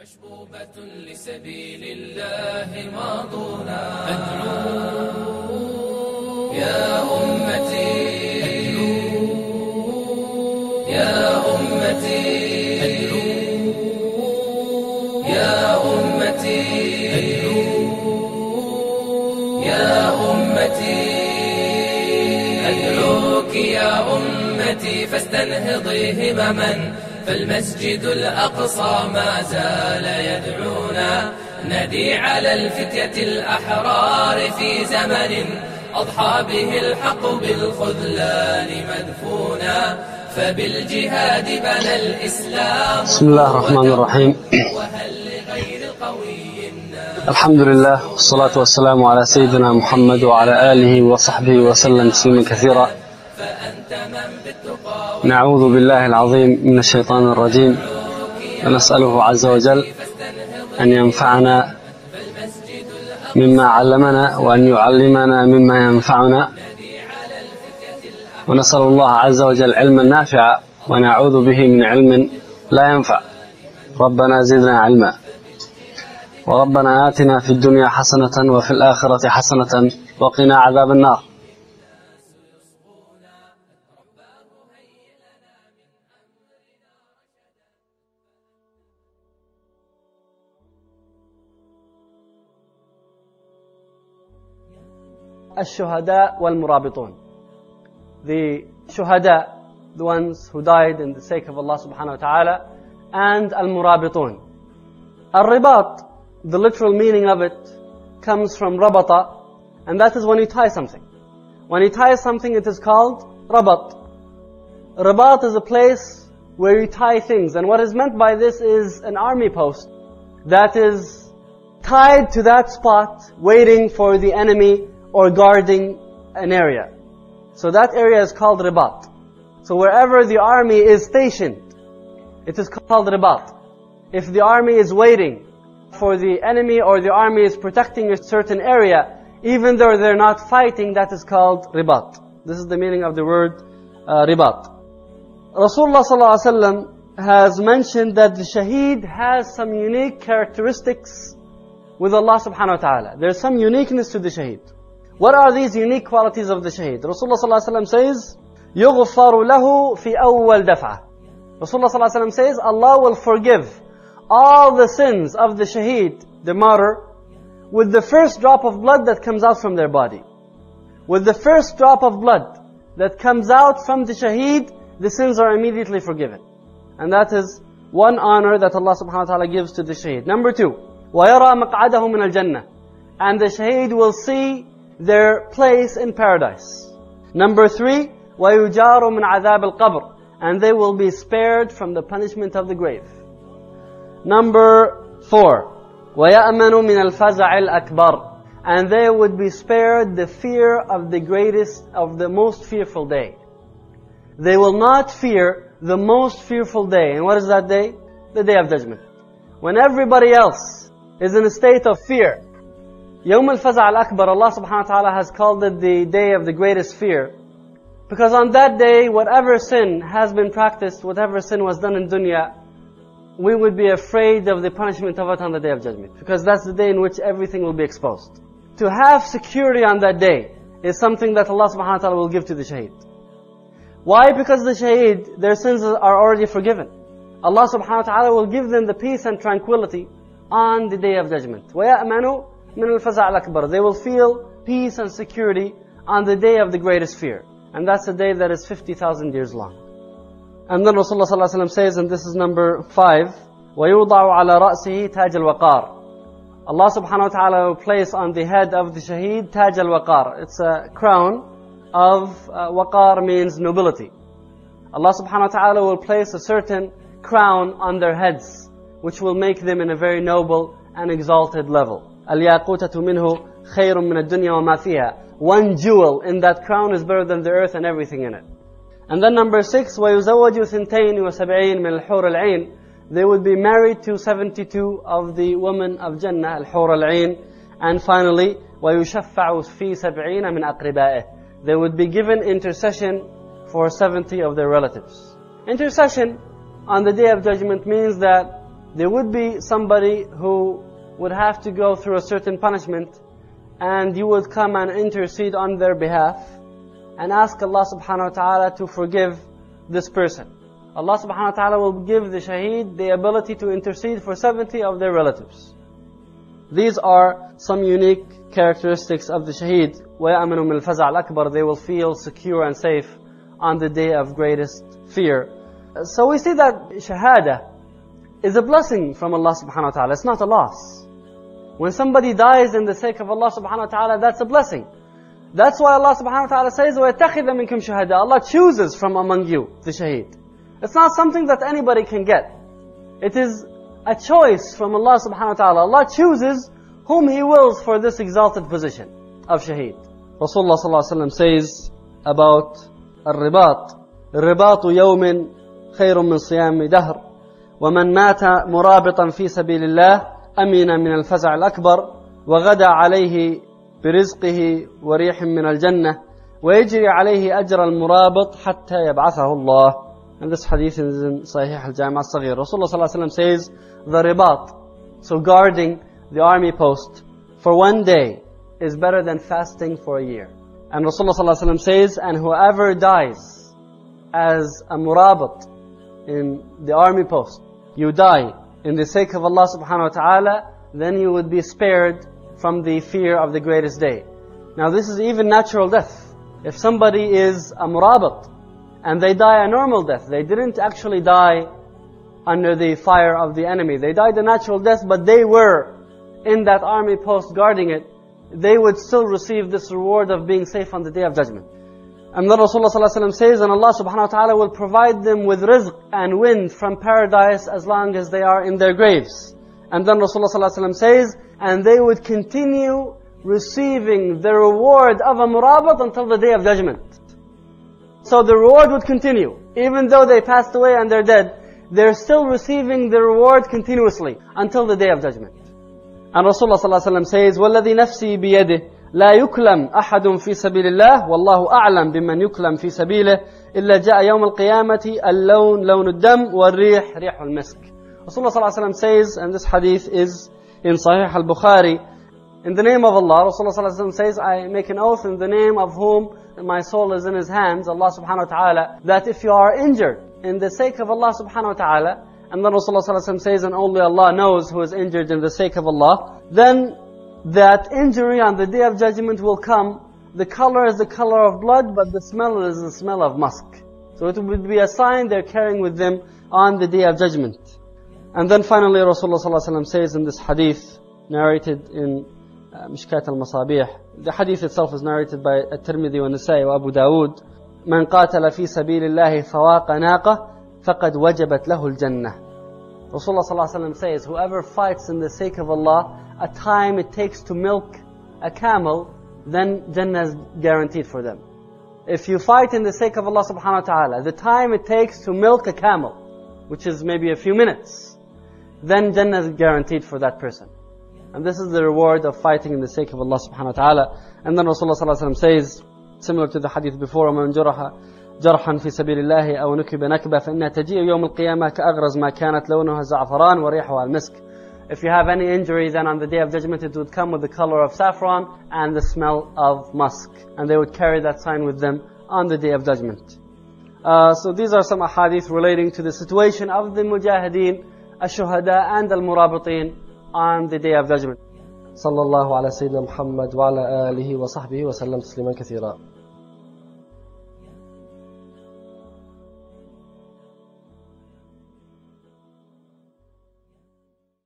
مشبوبة لسبيل الله ماضونا. أدعو يا أمتي. أدعو يا أمتي. أدعو يا أمتي. أدعو يا أمتي. أدعوك يا أمتي فاستنهضي همما. فالمسجد الأقصى ما زال يدعونا. ندي على الفتية الأحرار في زمن أضحى به الحق بالخذلان مدفونا. فبالجهاد بنى الإسلام بسم الله الرحمن الرحيم. الحمد لله والصلاة والسلام على سيدنا محمد وعلى آله وصحبه وسلم تسليما كثيرا. نعوذ بالله العظيم من الشيطان الرجيم. ونسأله عز وجل أن ينفعنا مما علمنا وأن يعلمنا مما ينفعنا. ونسأل الله عز وجل علما نافعا ونعوذ به من علم لا ينفع. ربنا زدنا علما. وربنا آتنا في الدنيا حسنة وفي الآخرة حسنة وقنا عذاب النار. الشهداء والمرابطون the shuhada the ones who died in the sake of Allah subhanahu wa ta'ala and al-murabitun al-ribat the literal meaning of it comes from rabata and that is when you tie something when you tie something it is called rabat rabat is a place where you tie things and what is meant by this is an army post that is tied to that spot waiting for the enemy or guarding an area. So that area is called ribat. So wherever the army is stationed, it is called ribat. If the army is waiting for the enemy or the army is protecting a certain area, even though they're not fighting, that is called ribat. This is the meaning of the word uh, ribat. Rasulullah ﷺ has mentioned that the shaheed has some unique characteristics with Allah subhanahu wa ta'ala. There's some uniqueness to the shaheed. What are these unique qualities of the shaheed? Rasulullah ﷺ says, يغفر له في أول دفعة. Rasulullah ﷺ says, Allah will forgive all the sins of the shaheed, the martyr, with the first drop of blood that comes out from their body. With the first drop of blood that comes out from the shaheed, the sins are immediately forgiven. And that is one honor that Allah subhanahu wa ta'ala gives to the shaheed. Number two, وَيَرَى مَقْعَدَهُ مِنَ الْجَنَّةِ And the shaheed will see their place in paradise. Number three, وَيُجَارُ مِنْ عَذَابِ الْقَبْرِ And they will be spared from the punishment of the grave. Number four, وَيَأْمَنُ مِنَ الْفَزَعِ الْأَكْبَرِ And they would be spared the fear of the greatest, of the most fearful day. They will not fear the most fearful day. And what is that day? The day of judgment. When everybody else is in a state of fear, Yawm al-Faza' al-Akbar, Allah subhanahu wa ta'ala has called it the day of the greatest fear. Because on that day, whatever sin has been practiced, whatever sin was done in dunya, we would be afraid of the punishment of it on the day of judgment. Because that's the day in which everything will be exposed. To have security on that day is something that Allah subhanahu wa ta'ala will give to the shaheed. Why? Because the shaheed, their sins are already forgiven. Allah subhanahu wa ta'ala will give them the peace and tranquility on the day of judgment. وَيَأْمَنُوا من الفزع الأكبر. They will feel peace and security on the day of the greatest fear. And that's a day that is 50,000 years long. And then Rasulullah ﷺ says, and this is number five, وَيُوضَعُ عَلَى رَأْسِهِ تَاج الْوَقَارِ Allah subhanahu wa ta'ala will place on the head of the shaheed taj al-waqar. It's a crown of, uh, waqar means nobility. Allah subhanahu wa ta'ala will place a certain crown on their heads, which will make them in a very noble and exalted level. الياقوتة منه خير من الدنيا وما فيها. One jewel in that crown is better than the earth and everything in it. And then number six, ويزوج ثنتين وسبعين من الحور العين. They would be married to 72 of the women of Jannah, الحور العين. And finally, ويشفع في سبعين من أقربائه. They would be given intercession for 70 of their relatives. Intercession on the day of judgment means that there would be somebody who would have to go through a certain punishment and you would come and intercede on their behalf and ask Allah subhanahu wa ta'ala to forgive this person. Allah subhanahu wa ta'ala will give the shaheed the ability to intercede for 70 of their relatives. These are some unique characteristics of the shaheed. وَيَأْمَنُ مِنَ الْفَزَعِ الْأَكْبَرِ They will feel secure and safe on the day of greatest fear. So we see that shahada is a blessing from Allah subhanahu wa ta'ala. It's not a loss. When somebody dies in the sake of Allah subhanahu wa ta'ala, that's a blessing. That's why Allah subhanahu wa ta'ala says, وَيَتَّخِذَ مِنْكُمْ شُهَدَاءَ Allah chooses from among you the shaheed. It's not something that anybody can get. It is a choice from Allah subhanahu wa ta'ala. Allah chooses whom He wills for this exalted position of shaheed. Rasulullah sallallahu alaihi wasallam says about الرباط الرباط يوم خير من صيام دهر ومن مات مرابطا في سبيل الله أمن من الفزع الأكبر وغدا عليه برزقه وريح من الجنة ويجري عليه أجر المرابط حتى يبعثه الله And this hadith is in Sahih al-Jami' al-Saghir. Rasulullah sallallahu alaihi wasallam says, the ribat, so guarding the army post for one day is better than fasting for a year. And Rasulullah sallallahu alaihi wasallam says, and whoever dies as a murabat in the army post, you die in the sake of Allah subhanahu wa ta'ala, then you would be spared from the fear of the greatest day. Now this is even natural death. If somebody is a murabat, and they die a normal death, they didn't actually die under the fire of the enemy. They died a natural death, but they were in that army post guarding it. They would still receive this reward of being safe on the day of judgment. And then Rasulullah ﷺ says, and Allah subhanahu wa ta'ala will provide them with rizq and wind from paradise as long as they are in their graves. And then Rasulullah ﷺ says, and they would continue receiving the reward of a murabat until the day of judgment. So the reward would continue. Even though they passed away and they're dead, they're still receiving the reward continuously until the day of judgment. And Rasulullah ﷺ says, وَالَّذِي نَفْسِي بِيَدِهِ لا يكلم أحد في سبيل الله والله أعلم بمن يكلم في سبيله إلا جاء يوم القيامة اللون لون الدم والريح ريح المسك Rasulullah صلى الله عليه وسلم says, and this hadith is in Sahih al-Bukhari, in the name of Allah, Rasulullah صلى الله عليه وسلم says, I make an oath in the name of whom my soul is in His hands, Allah subhanahu wa ta'ala, that if you are injured in the sake of Allah subhanahu wa ta'ala, and then Rasulullah صلى الله عليه وسلم says, and only Allah knows who is injured in the sake of Allah, then that injury on the day of judgment will come. The color is the color of blood, but the smell is the smell of musk. So it would be a sign they're carrying with them on the day of judgment. And then finally Rasulullah ﷺ says in this hadith, narrated in uh, Mishkat al-Masabih, the hadith itself is narrated by At-Tirmidhi wa Nasai wa Abu Dawood, من قاتل في سبيل الله فواق ناقة فقد وجبت له الجنة Rasulullah ﷺ says, whoever fights in the sake of Allah, a time it takes to milk a camel, then Jannah is guaranteed for them. If you fight in the sake of Allah subhanahu wa ta'ala, the time it takes to milk a camel, which is maybe a few minutes, then Jannah is guaranteed for that person. And this is the reward of fighting in the sake of Allah subhanahu wa ta'ala. And then Rasulullah sallallahu says, similar to the hadith before, وَمَنْ جُرَحَ جرحا في سبيل الله أو نكب نكبة فإنها تجيء يوم القيامة كأغرز ما كانت لونها زعفران وريحها المسك. If you have any injury, then on the day of judgment it would come with the color of saffron and the smell of musk. And they would carry that sign with them on the day of judgment. Uh, so these are some ahadith relating to the situation of the mujahideen, الشهداء and المرابطين on the day of judgment. صلى الله على سيدنا محمد وعلى آله وصحبه وسلم تسليما كثيرا